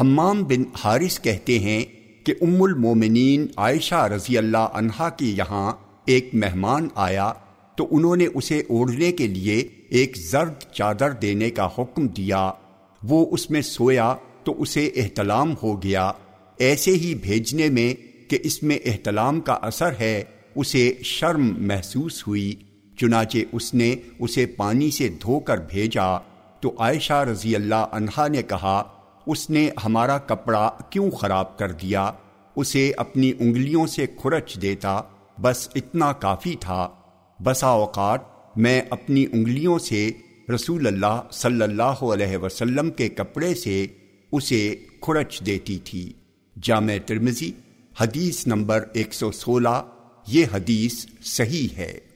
حمام بن حارث کہتے ہیں کہ ام المومنین عائشہ رضی اللہ عنہا کے یہاں ایک مہمان آیا تو انہوں نے اسے اوڑھنے کے لیے ایک زرد چادر دینے کا حکم دیا۔ وہ اس میں سویا تو اسے احتلام ہو گیا۔ ایسے ہی بھیجنے میں کہ اس میں احتلام کا اثر ہے، اسے شرم محسوس ہوئی۔ چنانچہ اس نے اسے پانی سے دھو کر بھیجا۔ تو عائشہ رضی اللہ عنہا نے کہا اس نے ہمارا کپڑا کیوں خراب کر دیا؟ اسے اپنی انگلیوں سے کھرچ دیتا، بس اتنا کافی تھا۔ بسا اوقات میں اپنی انگلیوں سے رسول اللہ صلی اللہ علیہ وسلم کے کپڑے سے اسے کھرچ دیتی تھی۔ جامع ترمزی حدیث نمبر ایک سو سولہ، یہ حدیث صحیح ہے۔